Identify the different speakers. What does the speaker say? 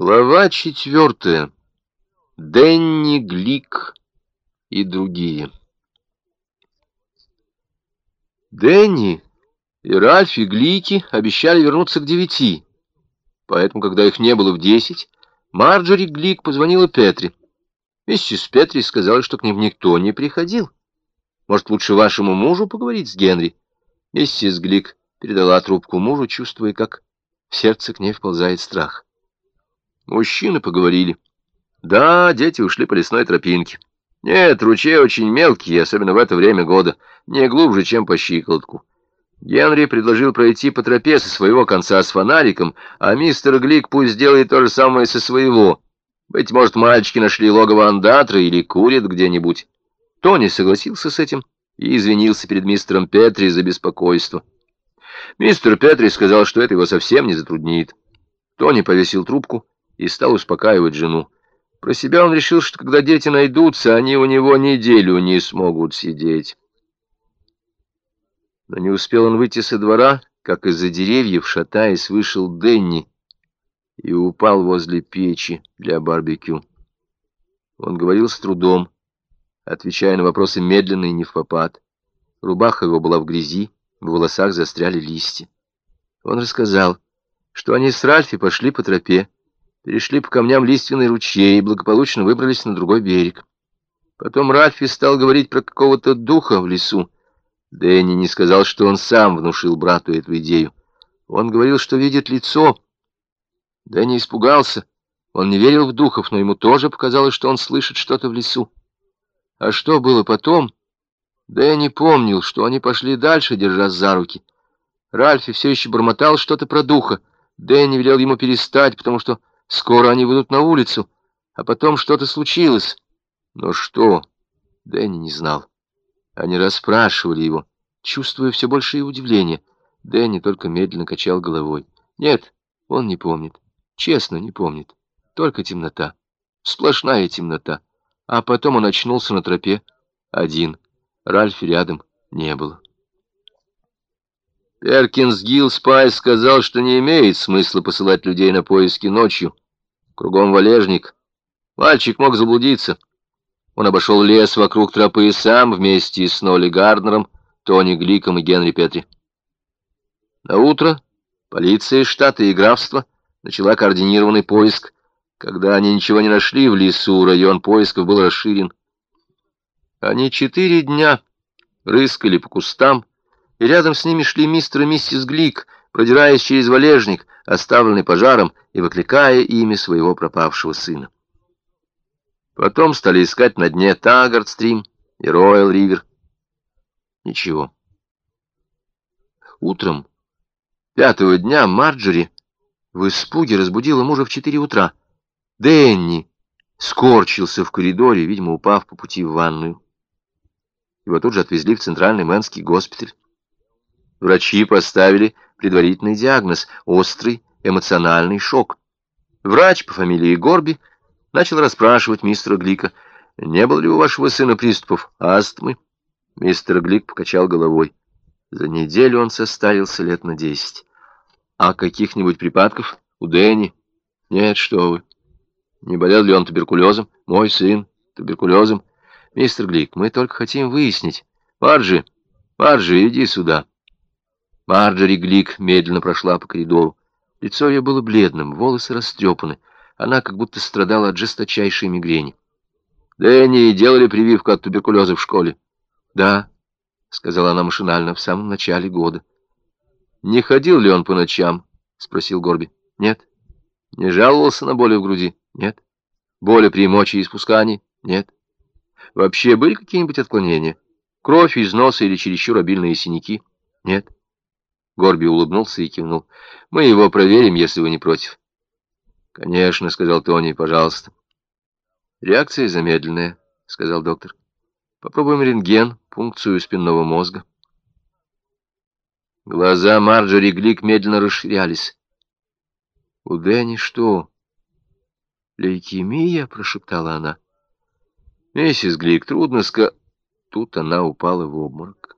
Speaker 1: Глава четвертая. Денни Глик и другие. Денни и Ральф и Глики обещали вернуться к девяти, поэтому, когда их не было в десять, Марджори Глик позвонила Петри. Миссис Петри сказала, что к ним никто не приходил. Может, лучше вашему мужу поговорить с Генри? Миссис Глик передала трубку мужу, чувствуя, как в сердце к ней вползает страх. Мужчины поговорили. Да, дети ушли по лесной тропинке. Нет, ручей очень мелкий, особенно в это время года, не глубже, чем по щиколотку. Генри предложил пройти по тропе со своего конца с фонариком, а мистер Глик пусть сделает то же самое со своего. Быть может, мальчики нашли логово андатра или курят где-нибудь. Тони согласился с этим и извинился перед мистером Петри за беспокойство. Мистер Петри сказал, что это его совсем не затруднит. Тони повесил трубку и стал успокаивать жену. Про себя он решил, что когда дети найдутся, они у него неделю не смогут сидеть. Но не успел он выйти со двора, как из-за деревьев, шатаясь, вышел Денни и упал возле печи для барбекю. Он говорил с трудом, отвечая на вопросы медленно и не в попад. Рубаха его была в грязи, в волосах застряли листья. Он рассказал, что они с Ральфи пошли по тропе, перешли по камням лиственный ручей и благополучно выбрались на другой берег. Потом Рафи стал говорить про какого-то духа в лесу. Дэнни не сказал, что он сам внушил брату эту идею. Он говорил, что видит лицо. Дэнни испугался. Он не верил в духов, но ему тоже показалось, что он слышит что-то в лесу. А что было потом? Дэнни помнил, что они пошли дальше, держась за руки. Ральфи все еще бормотал что-то про духа. Дэнни велел ему перестать, потому что Скоро они выйдут на улицу, а потом что-то случилось. Но что? Дэнни не знал. Они расспрашивали его, чувствуя все большее удивление. Дэнни только медленно качал головой. Нет, он не помнит. Честно, не помнит. Только темнота. Сплошная темнота. А потом он очнулся на тропе. Один. Ральфи рядом не было. Перкинс Гилл Спай сказал, что не имеет смысла посылать людей на поиски ночью. Кругом валежник. Мальчик мог заблудиться. Он обошел лес вокруг тропы и сам вместе с Нолли Гарднером, Тони Гликом и Генри Петри. На утро полиция штата и графства начала координированный поиск. Когда они ничего не нашли в лесу, район поисков был расширен. Они четыре дня рыскали по кустам, и рядом с ними шли мистер и миссис Глик, продираясь через валежник, оставленный пожаром, и выкликая имя своего пропавшего сына. Потом стали искать на дне Таггард-стрим и Роyal-ривер. Ничего. Утром пятого дня Марджори в испуге разбудила мужа в четыре утра. Дэнни скорчился в коридоре, видимо, упав по пути в ванную. Его тут же отвезли в центральный мэнский госпиталь. Врачи поставили предварительный диагноз – острый эмоциональный шок. Врач по фамилии Горби начал расспрашивать мистера Глика, не было ли у вашего сына приступов астмы. Мистер Глик покачал головой. За неделю он состарился лет на десять. А каких-нибудь припадков у Дэнни? Нет, что вы. Не болел ли он туберкулезом? Мой сын туберкулезом. Мистер Глик, мы только хотим выяснить. Марджи, Марджи, иди сюда. Марджори Глик медленно прошла по коридору. Лицо ее было бледным, волосы растрепаны. Она как будто страдала от жесточайшей мигрени. «Дэнни делали прививку от туберкулеза в школе?» «Да», — сказала она машинально, — «в самом начале года». «Не ходил ли он по ночам?» — спросил Горби. «Нет». «Не жаловался на боли в груди?» «Нет». «Боли при мочеиспускании?» «Нет». «Вообще были какие-нибудь отклонения? Кровь из носа или чересчур обильные синяки?» «Нет». Горби улыбнулся и кивнул. «Мы его проверим, если вы не против». «Конечно», — сказал Тони, — «пожалуйста». «Реакция замедленная», — сказал доктор. «Попробуем рентген, пункцию спинного мозга». Глаза Марджори Глик медленно расширялись. «У Дэнни что?» «Лейкемия?» — прошептала она. «Миссис Глик, трудно ска...» Тут она упала в обморок.